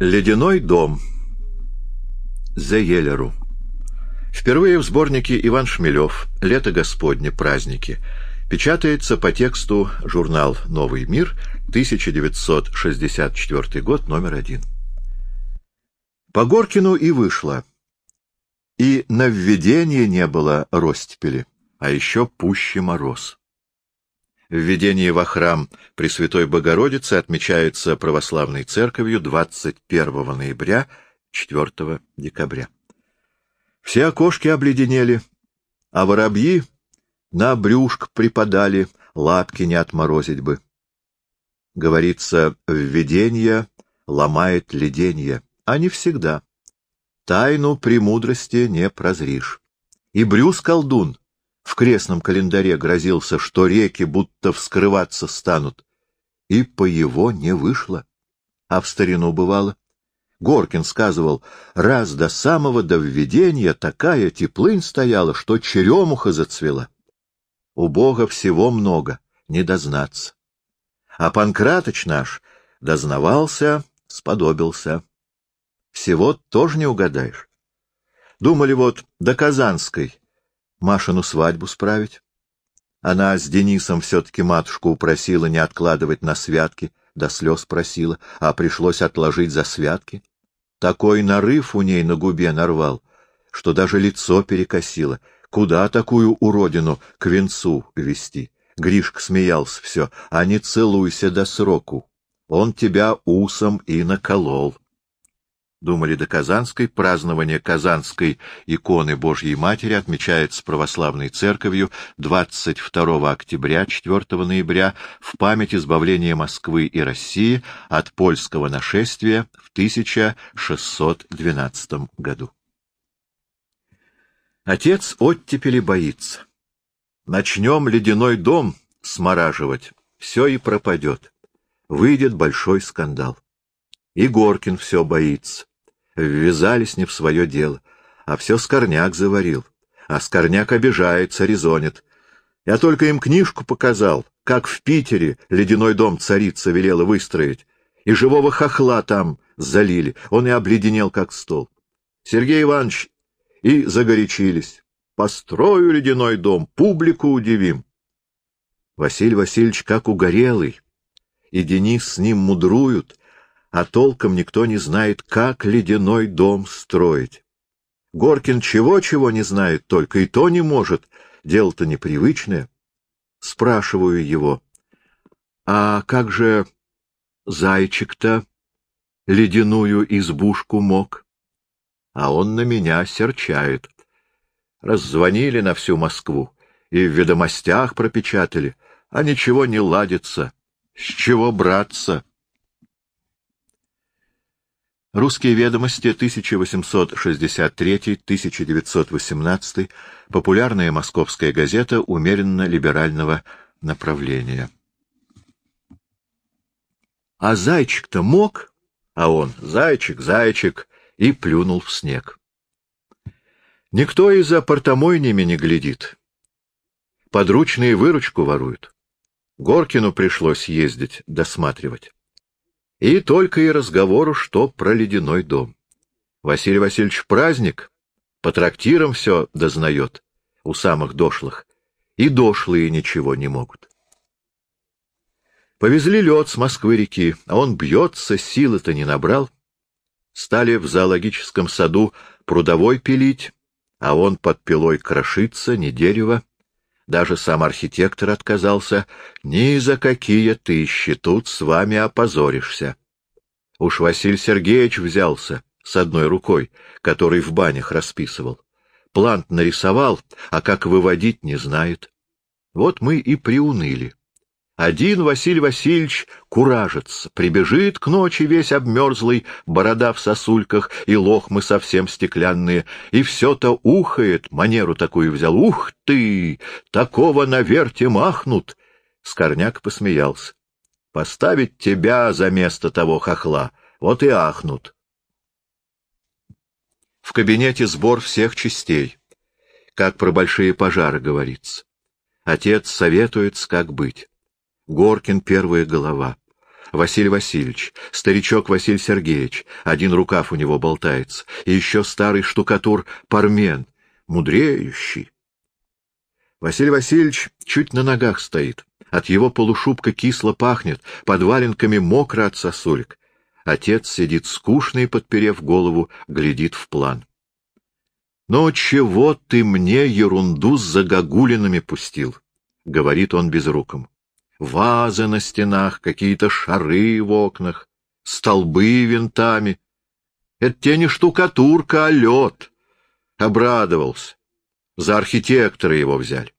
Ледяной дом. Зеелеру. Впервые в сборнике Иван Шмелев «Лето Господне. Праздники» печатается по тексту журнал «Новый мир», 1964 год, номер один. По Горкину и вышло. И на введение не было ростепели, а еще пуще мороз. Введение во храм Пресвятой Богородицы отмечается православной церковью 21 ноября 4 декабря. Все окошки обледенели, а воробьи на брюшк припадали, лапки не отморозить бы. Говорится, введение ломает леденье, а не всегда. Тайну премудрости не прозришь. И Брюс колдун в крестном календаре грозился, что реки будто вскрываться станут. И по его не вышло. А в старину бывало. Горкин сказывал, раз до самого до введения такая теплынь стояла, что черемуха зацвела. У Бога всего много, не дознаться. А Панкратыч наш дознавался, сподобился. Всего тоже не угадаешь. Думали вот до Казанской Машину свадьбу справить. Она с Денисом все-таки матушку упросила не откладывать на святки, до слез просила, а пришлось отложить за святки. Такой нарыв у ней на губе нарвал, что даже лицо перекосило. Куда такую уродину к венцу вести? Гришка смеялся все, а не целуйся до сроку. Он тебя усом и наколол думали до Казанской, празднование Казанской иконы Божьей Матери отмечается православной церковью 22 октября 4 ноября в память избавления Москвы и России от польского нашествия в 1612 году. Отец оттепели боится. Начнем ледяной дом смораживать, все и пропадет. Выйдет большой скандал. И Горкин все боится ввязались не в свое дело, а все Скорняк заварил. А Скорняк обижается, резонит. Я только им книжку показал, как в Питере ледяной дом царица велела выстроить, и живого хохла там залили, он и обледенел, как стол. Сергей Иванович и загорячились. Построю ледяной дом, публику удивим. Василий Васильевич как угорелый, и Денис с ним мудруют, а толком никто не знает, как ледяной дом строить. Горкин чего-чего не знает, только и то не может, дело-то непривычное. Спрашиваю его, а как же зайчик-то ледяную избушку мог? А он на меня серчает. Раззвонили на всю Москву и в ведомостях пропечатали, а ничего не ладится. С чего браться? Русские ведомости, 1863-1918, популярная московская газета умеренно-либерального направления. А зайчик-то мог? А он, зайчик, зайчик, и плюнул в снег. Никто и за не глядит. Подручные выручку воруют. Горкину пришлось ездить, досматривать. И только и разговору, что про ледяной дом. Василий Васильевич праздник, по трактирам все дознает, у самых дошлых, и дошлые ничего не могут. Повезли лед с Москвы-реки, а он бьется, силы-то не набрал. Стали в зоологическом саду прудовой пилить, а он под пилой крошится, не дерево. Даже сам архитектор отказался. Ни за какие тысячи тут с вами опозоришься. Уж Василий Сергеевич взялся с одной рукой, который в банях расписывал. План нарисовал, а как выводить не знает. Вот мы и приуныли. Один Василий Васильевич куражится, прибежит к ночи весь обмерзлый, борода в сосульках и лохмы совсем стеклянные, и все-то ухает, манеру такую взял. Ух ты! Такого на верте махнут! Скорняк посмеялся. Поставить тебя за место того хохла, вот и ахнут. В кабинете сбор всех частей, как про большие пожары говорится. Отец советует, как быть. Горкин — первая голова. Василий Васильевич, старичок Василий Сергеевич, один рукав у него болтается, и еще старый штукатур Пармен, мудреющий. Василий Васильевич чуть на ногах стоит. От его полушубка кисло пахнет, под валенками мокро от сосулек. Отец сидит скучный, подперев голову, глядит в план. — Ну, чего ты мне ерунду с загогулинами пустил? — говорит он безруком. — Вазы на стенах, какие-то шары в окнах, столбы винтами. Это те не штукатурка, а лед. Обрадовался. За архитектора его взяли.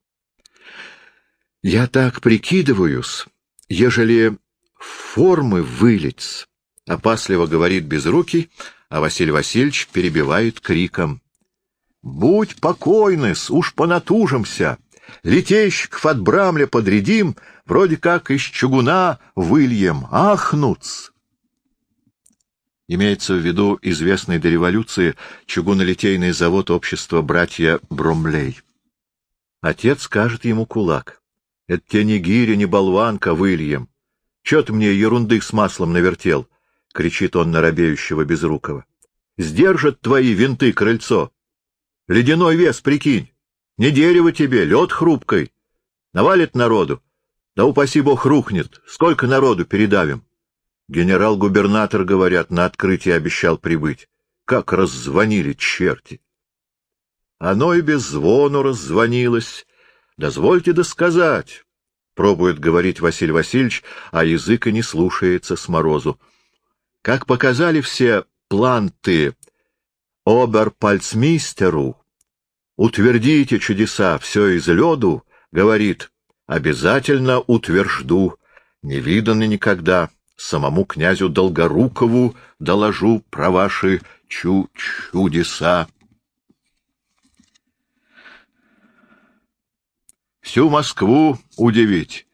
Я так прикидываюсь, ежели формы вылить, — опасливо говорит Безрукий, а Василий Васильевич перебивает криком. — Будь покойны-с, уж понатужимся! Летейщиков от Брамля подрядим, вроде как из чугуна выльем, ахнуц! Имеется в виду известный до революции чугунолитейный завод общества братья Бромлей. Отец скажет ему кулак. Это тебе не гиря, не болванка, выльем. Чё ты мне ерунды с маслом навертел? — кричит он на робеющего Безрукова. — Сдержат твои винты крыльцо. Ледяной вес, прикинь. Не дерево тебе, лед хрупкой. Навалит народу. Да упаси бог рухнет. Сколько народу передавим? Генерал-губернатор, говорят, на открытие обещал прибыть. Как раззвонили черти! Оно и без звону раззвонилось, Дозвольте досказать, — пробует говорить Василий Васильевич, а язык и не слушается с морозу. Как показали все планты оберпальцмейстеру, утвердите чудеса, все из леду, говорит, обязательно утвержду, не видано никогда, самому князю Долгорукову доложу про ваши чу-чудеса. Всю Москву удивить.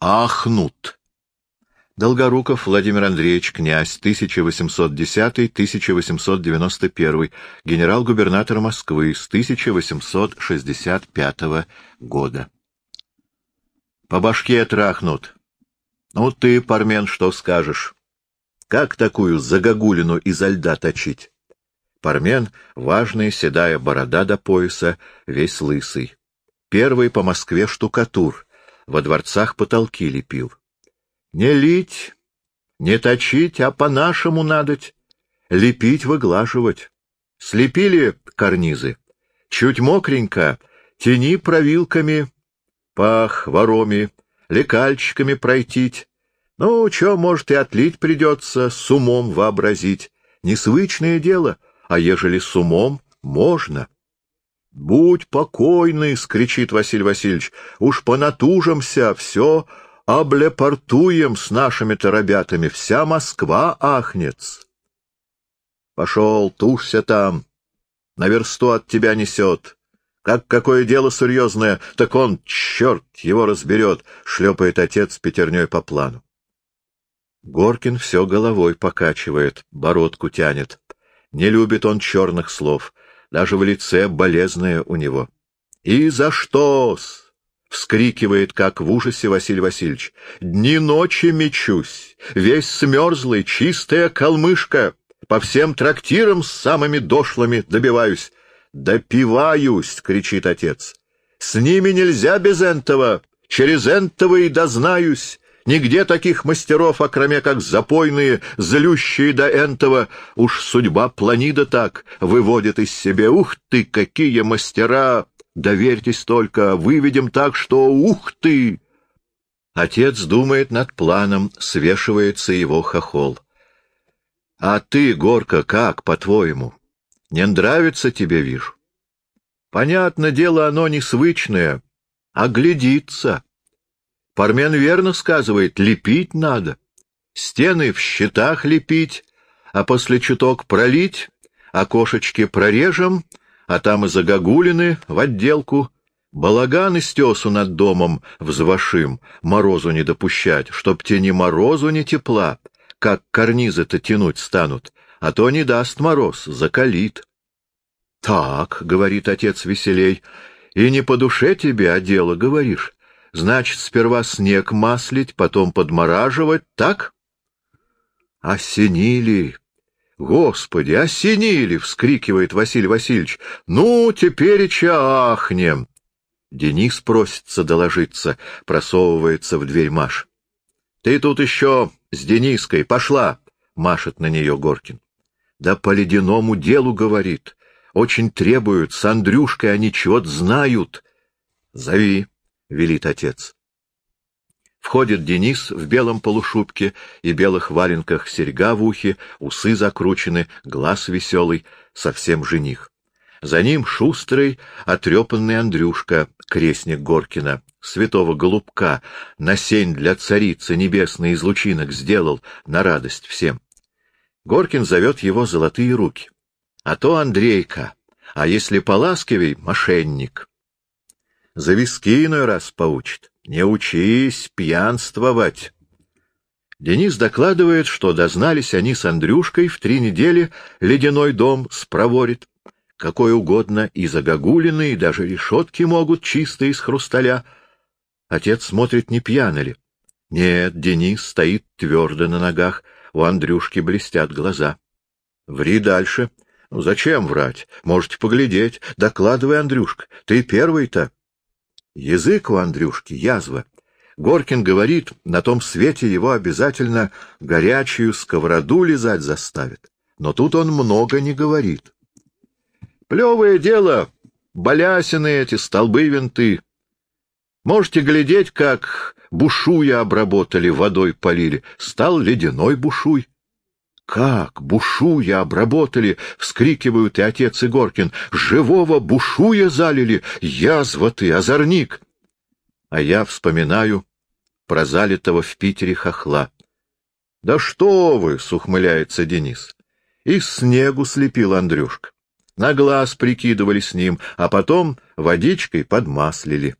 Ахнут. Долгоруков Владимир Андреевич, князь, 1810-1891, генерал-губернатор Москвы с 1865 года. По башке трахнут. Ну ты, Пармен, что скажешь? Как такую загогулину изо льда точить? Пармен — важная седая борода до пояса, весь лысый. Первый по Москве штукатур, во дворцах потолки лепил. Не лить, не точить, а по-нашему надоть, лепить, выглаживать. Слепили карнизы, чуть мокренько, тени провилками, пах, вороми, лекальчиками пройтить. Ну, чё, может, и отлить придется, с умом вообразить. Несвычное дело, а ежели с умом, можно. — Будь покойный, — скричит Василий Васильевич, — уж понатужимся, все облепортуем с нашими-то ребятами, вся Москва ахнет. Пошел, тушься там, на версту от тебя несет. Как какое дело серьезное, так он, черт, его разберет, — шлепает отец пятерней по плану. Горкин все головой покачивает, бородку тянет. Не любит он черных слов — даже в лице болезное у него. «И за что-с?» — вскрикивает, как в ужасе Василий Васильевич. «Дни-ночи мечусь, весь смерзлый, чистая калмышка, по всем трактирам с самыми дошлыми добиваюсь». «Допиваюсь!» — кричит отец. «С ними нельзя без энтова, через энтова и дознаюсь». Нигде таких мастеров, окроме как запойные, злющие до энтова, уж судьба планида так выводит из себя. Ух ты, какие мастера! Доверьтесь только, выведем так, что ух ты! Отец думает над планом, свешивается его хохол. А ты, Горка, как, по-твоему? Не нравится тебе, вижу? Понятно, дело оно не свычное, а глядится. Пармен верно сказывает, лепить надо. Стены в щитах лепить, а после чуток пролить, окошечки прорежем, а там и загогулины в отделку. Балаган из над домом взвошим, морозу не допущать, чтоб те ни морозу, ни тепла, как карнизы-то тянуть станут, а то не даст мороз, закалит. — Так, — говорит отец веселей, — и не по душе тебе, а дело говоришь. Значит, сперва снег маслить, потом подмораживать, так? Осенили! Господи, осенили! — вскрикивает Василий Васильевич. Ну, теперь ахнем! Денис просится доложиться, просовывается в дверь Маш. — Ты тут еще с Дениской, пошла! — машет на нее Горкин. — Да по ледяному делу, — говорит. Очень требуют, с Андрюшкой они чего-то знают. — Зови, — велит отец. Входит Денис в белом полушубке и белых валенках, серьга в ухе, усы закручены, глаз веселый, совсем жених. За ним шустрый, отрепанный Андрюшка, крестник Горкина, святого голубка, на сень для царицы небесной из лучинок сделал, на радость всем. Горкин зовет его золотые руки. А то Андрейка, а если поласкивей — мошенник. За виски иной раз поучит. Не учись пьянствовать. Денис докладывает, что дознались они с Андрюшкой в три недели ледяной дом спроворит. Какой угодно и загогулины, и даже решетки могут чистые из хрусталя. Отец смотрит, не пьяно ли. Нет, Денис стоит твердо на ногах, у Андрюшки блестят глаза. Ври дальше. Ну, зачем врать? Можете поглядеть. Докладывай, Андрюшка. Ты первый-то. Язык у Андрюшки — язва. Горкин говорит, на том свете его обязательно горячую сковороду лизать заставит. Но тут он много не говорит. Плевое дело, балясины эти, столбы винты. Можете глядеть, как бушуя обработали, водой полили. Стал ледяной бушуй. «Как? Бушуя обработали!» — вскрикивают и отец и Горкин. «Живого бушуя залили! Язва ты, озорник!» А я вспоминаю про залитого в Питере хохла. «Да что вы!» — сухмыляется Денис. «Из снегу слепил Андрюшка. На глаз прикидывали с ним, а потом водичкой подмаслили».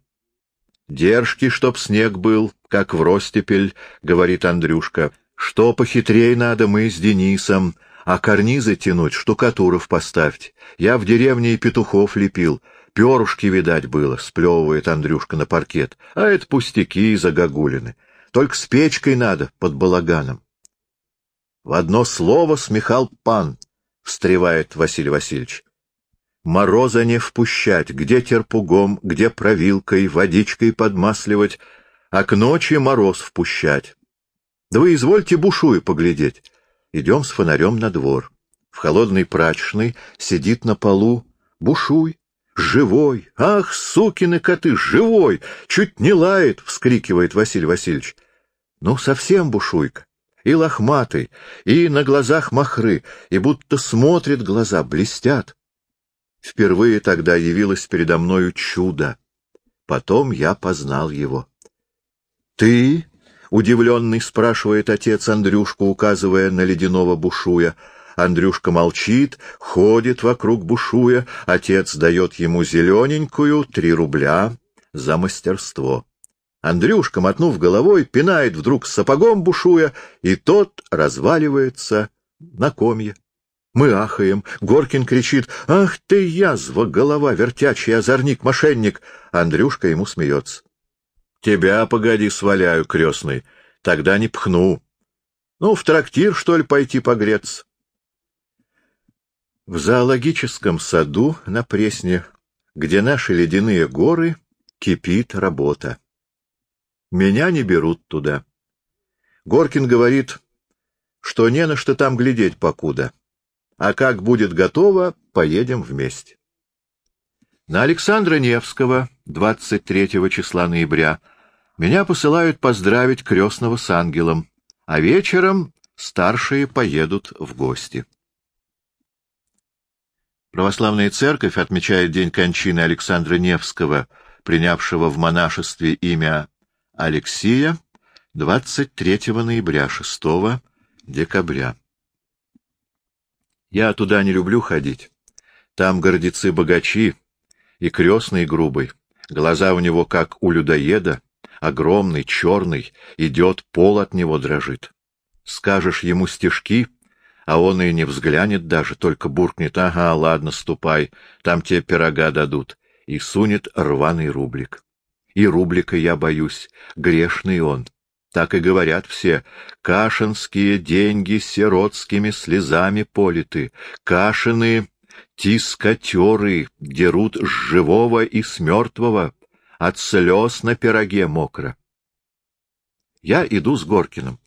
«Держки, чтоб снег был, как в ростепель», — говорит Андрюшка. Что похитрей надо мы с Денисом, а карнизы тянуть, штукатуров поставьте. Я в деревне и петухов лепил, перышки, видать, было, сплевывает Андрюшка на паркет, а это пустяки загогулины. Только с печкой надо, под балаганом. В одно слово смехал пан, — встревает Василий Васильевич. Мороза не впущать, где терпугом, где провилкой, водичкой подмасливать, а к ночи мороз впущать. Да вы извольте бушуя поглядеть. Идем с фонарем на двор. В холодной прачечной сидит на полу бушуй. Живой! Ах, сукины коты, живой! Чуть не лает! — вскрикивает Василий Васильевич. Ну, совсем бушуйка. И лохматый, и на глазах махры, и будто смотрит глаза, блестят. Впервые тогда явилось передо мною чудо. Потом я познал его. — Ты? Удивленный спрашивает отец Андрюшку, указывая на ледяного бушуя. Андрюшка молчит, ходит вокруг бушуя. Отец дает ему зелененькую, три рубля за мастерство. Андрюшка, мотнув головой, пинает вдруг сапогом бушуя, и тот разваливается на комья. Мы ахаем. Горкин кричит «Ах ты, язва, голова, вертячий озорник, мошенник!» Андрюшка ему смеется. Тебя, погоди, сваляю, крестный, тогда не пхну. Ну, в трактир, что ли, пойти погреться? В зоологическом саду на Пресне, где наши ледяные горы, кипит работа. Меня не берут туда. Горкин говорит, что не на что там глядеть покуда. А как будет готово, поедем вместе. На Александра Невского, 23 числа ноября, меня посылают поздравить крестного с ангелом, а вечером старшие поедут в гости. Православная церковь отмечает день кончины Александра Невского, принявшего в монашестве имя Алексия, 23 ноября, 6 декабря. Я туда не люблю ходить. Там гордецы-богачи и крестный грубый. Глаза у него, как у людоеда, огромный, черный, идет, пол от него дрожит. Скажешь ему стишки, а он и не взглянет даже, только буркнет, ага, ладно, ступай, там тебе пирога дадут, и сунет рваный рублик. И рублика я боюсь, грешный он. Так и говорят все. Кашинские деньги сиротскими слезами политы. Кашины тискотеры дерут с живого и с мертвого. От слез на пироге мокро. Я иду с Горкиным.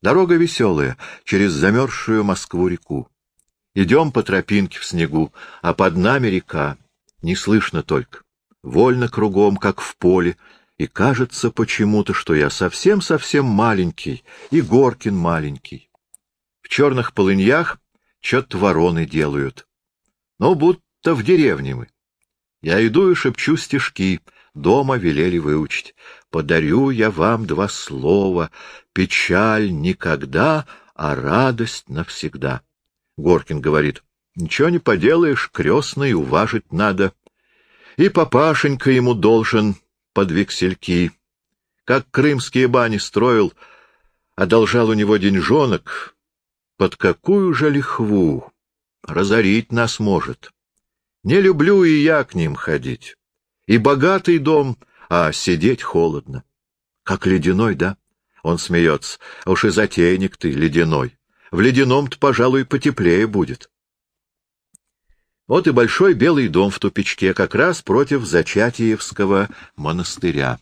Дорога веселая, через замерзшую Москву-реку. Идем по тропинке в снегу, а под нами река. Не слышно только. Вольно кругом, как в поле, и кажется почему-то, что я совсем-совсем маленький, и Горкин маленький. В черных полыньях что-то вороны делают. Ну, будто в деревне мы. Я иду и шепчу стишки, дома велели выучить. Подарю я вам два слова, печаль никогда, а радость навсегда. Горкин говорит, ничего не поделаешь, крестный уважить надо. И папашенька ему должен под вексельки. Как крымские бани строил, одолжал у него деньжонок, под какую же лихву разорить нас может. Не люблю и я к ним ходить. И богатый дом, а сидеть холодно. Как ледяной, да? Он смеется. Уж и затейник ты, ледяной. В ледяном-то, пожалуй, потеплее будет. Вот и большой белый дом в тупичке, как раз против Зачатиевского монастыря.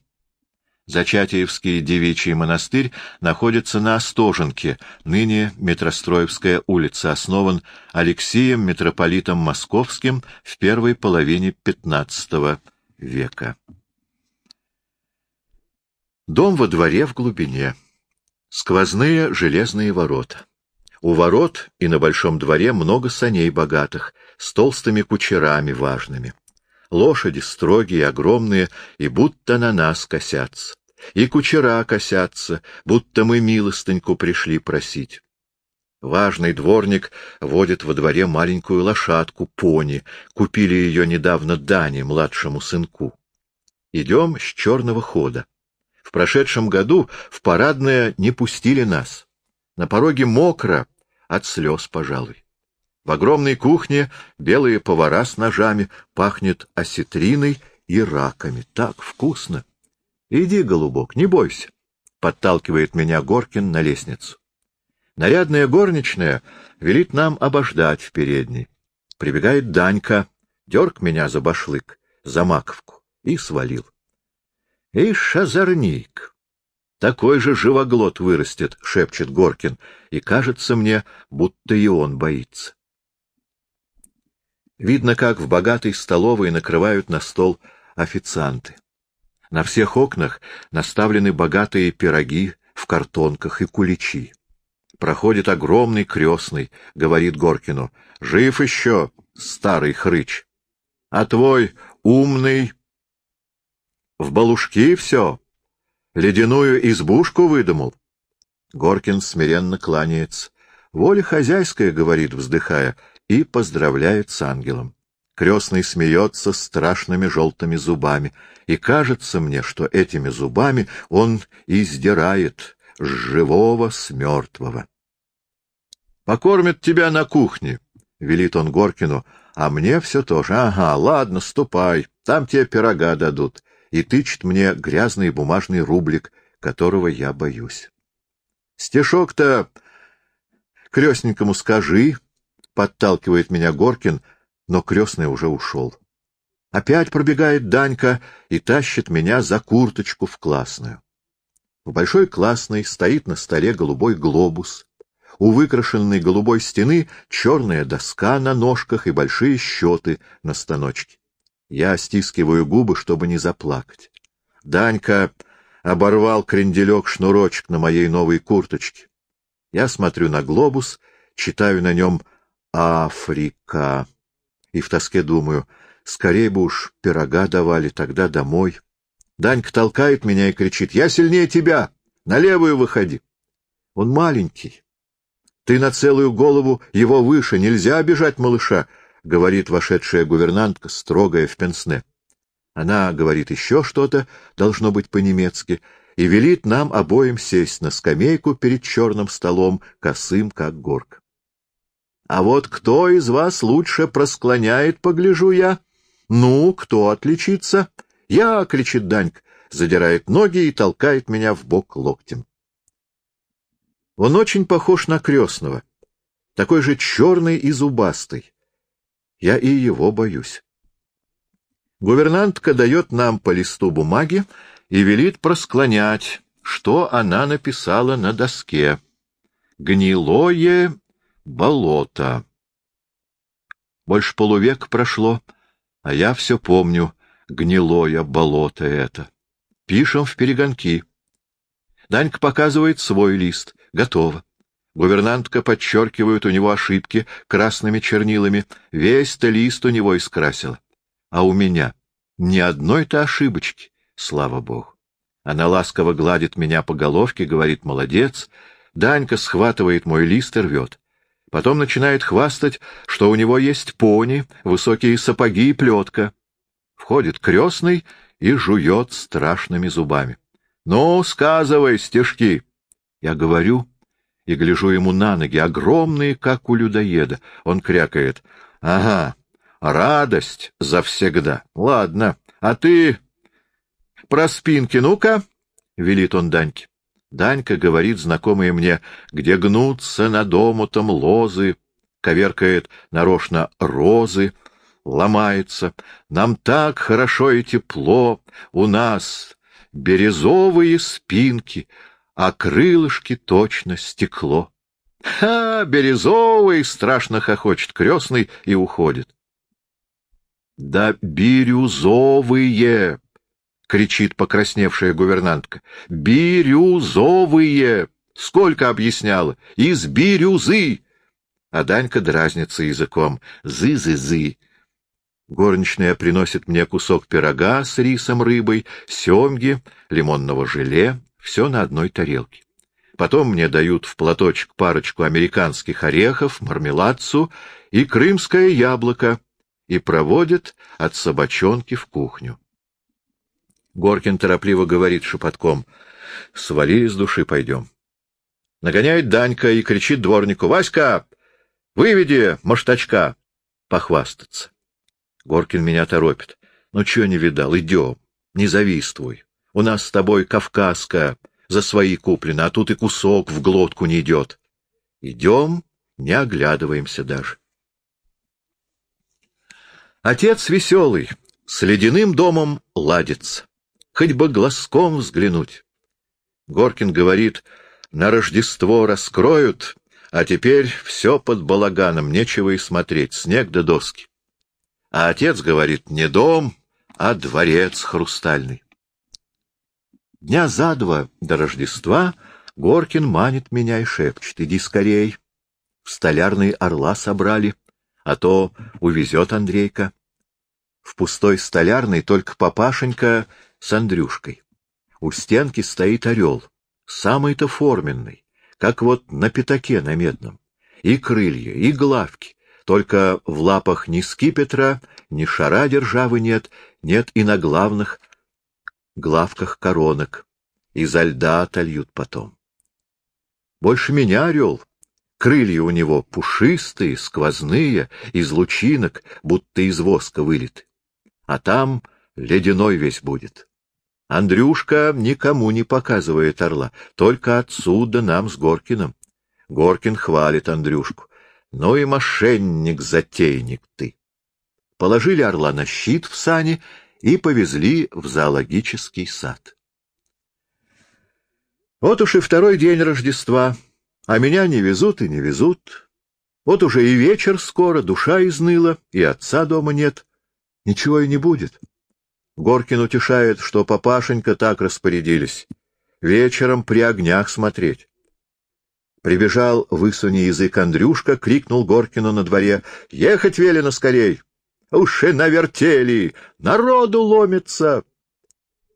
Зачатиевский девичий монастырь находится на Остоженке, ныне Метростроевская улица, основан Алексием, митрополитом Московским в первой половине XV века. Дом во дворе в глубине. Сквозные железные ворота. У ворот и на большом дворе много саней богатых, с толстыми кучерами важными. Лошади строгие, огромные, и будто на нас косятся. И кучера косятся, будто мы милостыньку пришли просить. Важный дворник водит во дворе маленькую лошадку, пони. Купили ее недавно Дане, младшему сынку. Идем с черного хода. В прошедшем году в парадное не пустили нас. На пороге мокро, от слез, пожалуй. В огромной кухне белые повара с ножами, пахнет осетриной и раками. Так вкусно! Иди, голубок, не бойся, — подталкивает меня Горкин на лестницу. Нарядная горничная велит нам обождать в передней. Прибегает Данька, дерг меня за башлык, за маковку, и свалил. Ишь, шазарник! Такой же живоглот вырастет, — шепчет Горкин, и кажется мне, будто и он боится. Видно, как в богатой столовой накрывают на стол официанты. На всех окнах наставлены богатые пироги в картонках и куличи. Проходит огромный крестный, говорит Горкину. Жив еще, старый хрыч. А твой умный... В балушки все, Ледяную избушку выдумал. Горкин смиренно кланяется. Воля хозяйская, говорит, вздыхая, и поздравляет с ангелом. Крестный смеется страшными желтыми зубами, и кажется мне, что этими зубами он издирает с живого с мертвого. «Покормят тебя на кухне», — велит он Горкину, — «а мне все тоже. Ага, ладно, ступай, там тебе пирога дадут и тычет мне грязный бумажный рублик, которого я боюсь. Стишок-то крестненькому скажи, — подталкивает меня Горкин, но крестный уже ушел. Опять пробегает Данька и тащит меня за курточку в классную. В большой классной стоит на столе голубой глобус. У выкрашенной голубой стены черная доска на ножках и большие счеты на станочке. Я стискиваю губы, чтобы не заплакать. Данька оборвал кренделек-шнурочек на моей новой курточке. Я смотрю на глобус, читаю на нем «Африка». И в тоске думаю, скорее бы уж пирога давали, тогда домой. Данька толкает меня и кричит, «Я сильнее тебя! На левую выходи!» Он маленький. Ты на целую голову его выше, нельзя обижать малыша. — говорит вошедшая гувернантка, строгая в пенсне. Она говорит еще что-то, должно быть по-немецки, и велит нам обоим сесть на скамейку перед черным столом, косым, как горк. А вот кто из вас лучше просклоняет, погляжу я? Ну, кто отличится? Я, — кричит Данька, задирает ноги и толкает меня в бок локтем. Он очень похож на крестного, такой же черный и зубастый. Я и его боюсь. Гувернантка дает нам по листу бумаги и велит просклонять, что она написала на доске. «Гнилое болото». Больше полувек прошло, а я все помню, гнилое болото это. Пишем в перегонки. Данька показывает свой лист. Готово. Гувернантка подчеркивает у него ошибки красными чернилами. Весь-то лист у него искрасила. А у меня ни одной-то ошибочки, слава богу. Она ласково гладит меня по головке, говорит «молодец». Данька схватывает мой лист и рвет. Потом начинает хвастать, что у него есть пони, высокие сапоги и плетка. Входит крестный и жует страшными зубами. — Ну, сказывай стишки. Я говорю и гляжу ему на ноги, огромные, как у людоеда. Он крякает. — Ага, радость завсегда. Ладно, а ты... Про спинки, ну-ка, — велит он Даньке. Данька говорит знакомые мне, где гнутся над омутом лозы, коверкает нарочно розы, ломается. Нам так хорошо и тепло, у нас березовые спинки, а крылышки точно стекло. Ха, березовый, страшно хохочет крестный и уходит. Да бирюзовые! — кричит покрасневшая гувернантка. — Бирюзовые! Сколько объясняла? Из бирюзы! А Данька дразнится языком. Зы-зы-зы! Горничная приносит мне кусок пирога с рисом, рыбой, семги, лимонного желе, все на одной тарелке. Потом мне дают в платочек парочку американских орехов, мармеладцу и крымское яблоко и проводят от собачонки в кухню. Горкин торопливо говорит шепотком. — Свали из души, пойдем. Нагоняет Данька и кричит дворнику. — Васька, выведи маштачка похвастаться. Горкин меня торопит. Ну, чё не видал? Идем. Не завиствуй. У нас с тобой кавказская, за свои куплено, а тут и кусок в глотку не идет. Идем, не оглядываемся даже. Отец веселый, с ледяным домом ладится. Хоть бы глазком взглянуть. Горкин говорит, на Рождество раскроют, а теперь все под балаганом, нечего и смотреть, снег да доски. А отец говорит, не дом, а дворец хрустальный. Дня за два до Рождества Горкин манит меня и шепчет, иди скорей. В столярный орла собрали, а то увезет Андрейка. В пустой столярной только папашенька с Андрюшкой. У стенки стоит орел, самый-то форменный, как вот на пятаке на медном. И крылья, и главки, только в лапах ни скипетра, ни шара державы нет, нет и на главных главках коронок. Изо льда отольют потом. Больше меня орел. Крылья у него пушистые, сквозные, из лучинок, будто из воска вылиты. А там ледяной весь будет. Андрюшка никому не показывает орла, только отсюда нам с Горкиным. Горкин хвалит Андрюшку. Ну и мошенник-затейник ты. Положили орла на щит в сани и повезли в зоологический сад. Вот уж и второй день Рождества, а меня не везут и не везут. Вот уже и вечер скоро, душа изныла, и отца дома нет. Ничего и не будет. Горкин утешает, что папашенька так распорядились. Вечером при огнях смотреть. Прибежал, высуни язык Андрюшка, крикнул Горкину на дворе. — Ехать велено скорей! Уши навертели! Народу ломится!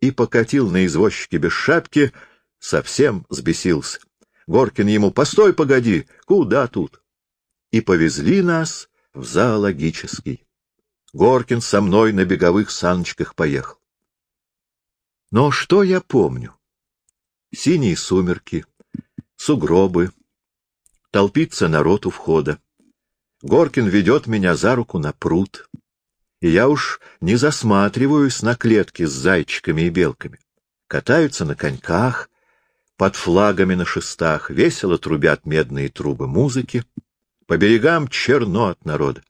И покатил на извозчике без шапки, совсем сбесился. Горкин ему — Постой, погоди! Куда тут? И повезли нас в зоологический. Горкин со мной на беговых саночках поехал. Но что я помню? Синие сумерки, сугробы, толпится народ у входа. Горкин ведет меня за руку на пруд, и я уж не засматриваюсь на клетки с зайчиками и белками. Катаются на коньках, под флагами на шестах, весело трубят медные трубы музыки, по берегам черно от народа.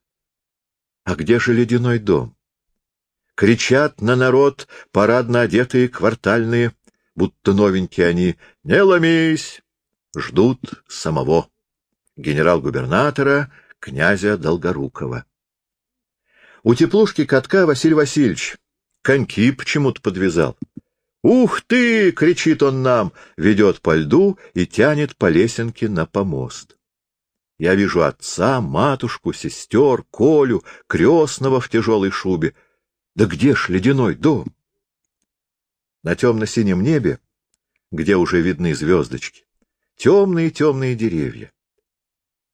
А где же ледяной дом? Кричат на народ парадно одетые квартальные, будто новенькие они, «Не ломись!» Ждут самого генерал-губернатора князя Долгорукова. У теплушки катка Василий Васильевич коньки почему-то подвязал. «Ух ты!» — кричит он нам, ведет по льду и тянет по лесенке на помост. Я вижу отца, матушку, сестер, Колю, крестного в тяжелой шубе. Да где ж ледяной дом? На темно-синем небе, где уже видны звездочки, темные-темные деревья.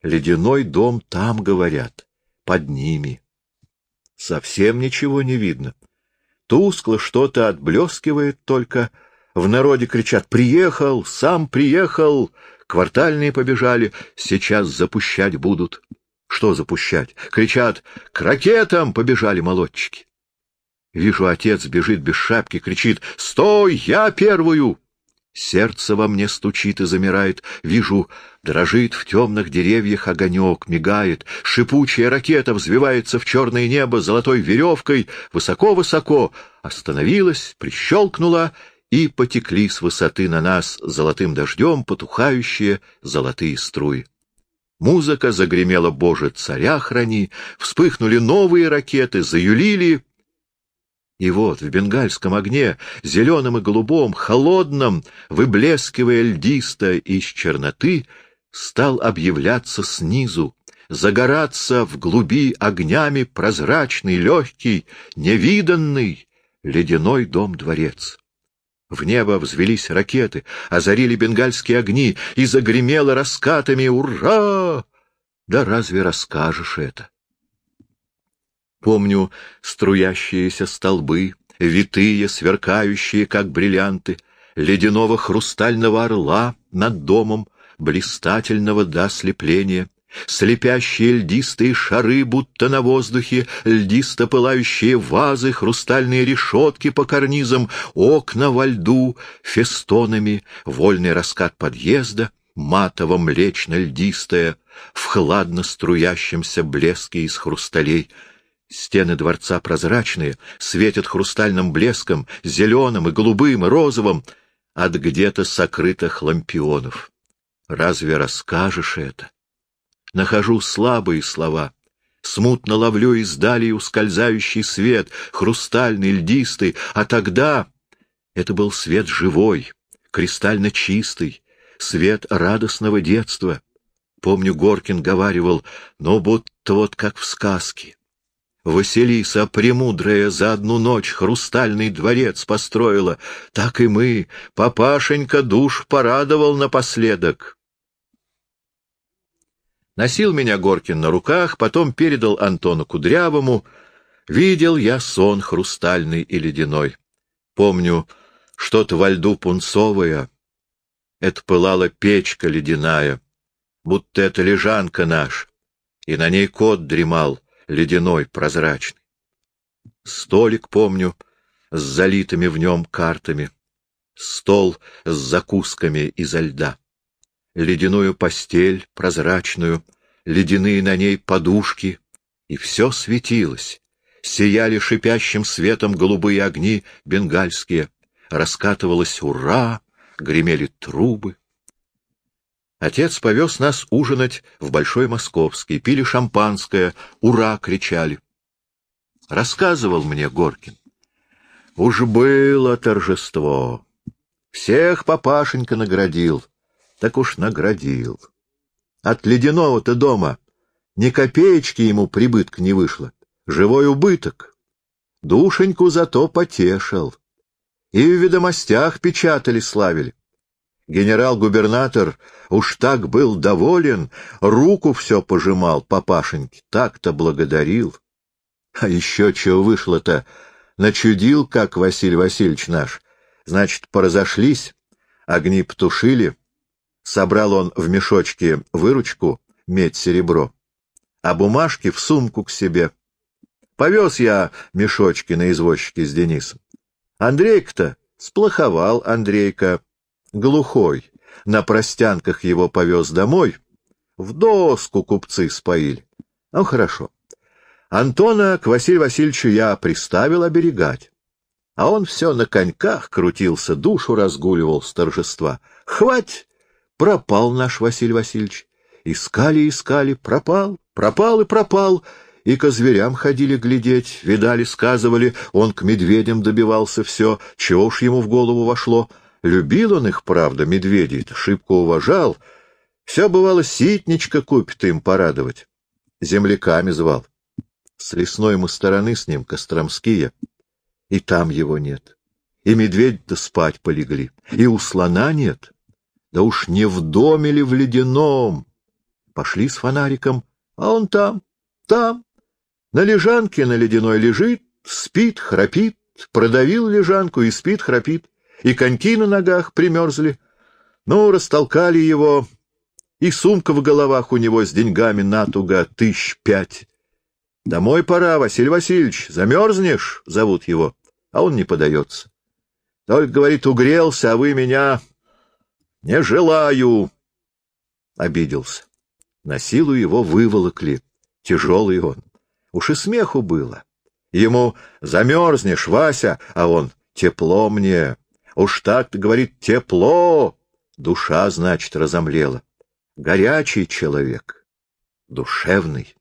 Ледяной дом там, говорят, под ними. Совсем ничего не видно. Тускло что-то отблескивает только. В народе кричат «Приехал! Сам приехал!» Квартальные побежали, сейчас запущать будут. Что запущать? Кричат «К ракетам!» побежали молодчики. Вижу, отец бежит без шапки, кричит «Стой! Я первую!» Сердце во мне стучит и замирает. Вижу, дрожит в темных деревьях огонек, мигает. Шипучая ракета взвивается в черное небо золотой веревкой. Высоко-высоко остановилась, прищелкнула, и потекли с высоты на нас золотым дождем потухающие золотые струи. Музыка загремела «Боже, царя храни!» Вспыхнули новые ракеты, заюлили — и вот в бенгальском огне, зеленом и голубом, холодном, выблескивая льдисто из черноты, стал объявляться снизу, загораться в глуби огнями прозрачный, легкий, невиданный ледяной дом-дворец. В небо взвелись ракеты, озарили бенгальские огни, и загремело раскатами «Ура!» Да разве расскажешь это? Помню струящиеся столбы, витые, сверкающие, как бриллианты, ледяного хрустального орла над домом, блистательного до ослепления, слепящие льдистые шары, будто на воздухе, льдисто пылающие вазы, хрустальные решетки по карнизам, окна во льду, фестонами, вольный раскат подъезда, матово-млечно-льдистая, в хладно струящемся блеске из хрусталей — Стены дворца прозрачные, светят хрустальным блеском, зеленым и голубым, и розовым, от где-то сокрытых лампионов. Разве расскажешь это? Нахожу слабые слова. Смутно ловлю издали ускользающий свет, хрустальный, льдистый, а тогда это был свет живой, кристально чистый, свет радостного детства. Помню, Горкин говаривал, но будто вот как в сказке. Василиса Премудрая за одну ночь хрустальный дворец построила, так и мы, папашенька душ порадовал напоследок. Носил меня Горкин на руках, потом передал Антону Кудрявому. Видел я сон хрустальный и ледяной. Помню, что-то во льду пунцовое. Это пылала печка ледяная, будто это лежанка наш, и на ней кот дремал — ледяной, прозрачный. Столик, помню, с залитыми в нем картами. Стол с закусками изо льда. Ледяную постель, прозрачную, ледяные на ней подушки. И все светилось. Сияли шипящим светом голубые огни бенгальские. Раскатывалось «Ура!», гремели трубы. Отец повез нас ужинать в Большой Московский, пили шампанское, «Ура!» кричали. Рассказывал мне Горкин. Уж было торжество. Всех папашенька наградил, так уж наградил. От ледяного-то дома ни копеечки ему прибытка не вышло, живой убыток. Душеньку зато потешил. И в ведомостях печатали, славили. Генерал-губернатор уж так был доволен, руку все пожимал папашеньке, так-то благодарил. А еще чего вышло-то? Начудил, как Василий Васильевич наш. Значит, поразошлись, огни потушили. Собрал он в мешочке выручку, медь-серебро, а бумажки в сумку к себе. Повез я мешочки на извозчике с Денисом. Андрейка-то сплоховал Андрейка. Глухой, на простянках его повез домой, в доску купцы споили. Ну, хорошо. Антона к Василию Васильевичу я приставил оберегать. А он все на коньках крутился, душу разгуливал с торжества. Хвать! Пропал наш Василий Васильевич. Искали, искали, пропал, пропал и пропал. И ко зверям ходили глядеть, видали, сказывали, он к медведям добивался все, чего уж ему в голову вошло. Любил он их, правда, медведей-то, шибко уважал. Все, бывало, ситничка купит им порадовать. Земляками звал. С лесной мы стороны с ним, Костромские. И там его нет. И медведь-то спать полегли. И у слона нет. Да уж не в доме ли в ледяном. Пошли с фонариком, а он там, там. На лежанке на ледяной лежит, спит, храпит, продавил лежанку и спит, храпит. И коньки на ногах примерзли. Ну, растолкали его, и сумка в головах у него с деньгами натуго тысяч пять. Домой пора, Василий Васильевич, замерзнешь, зовут его, а он не подается. Только, говорит, угрелся, а вы меня не желаю. Обиделся. На силу его выволокли. Тяжелый он. Уж и смеху было. Ему замерзнешь, Вася, а он тепло мне. Уж так-то, говорит, тепло. Душа, значит, разомлела. Горячий человек, душевный.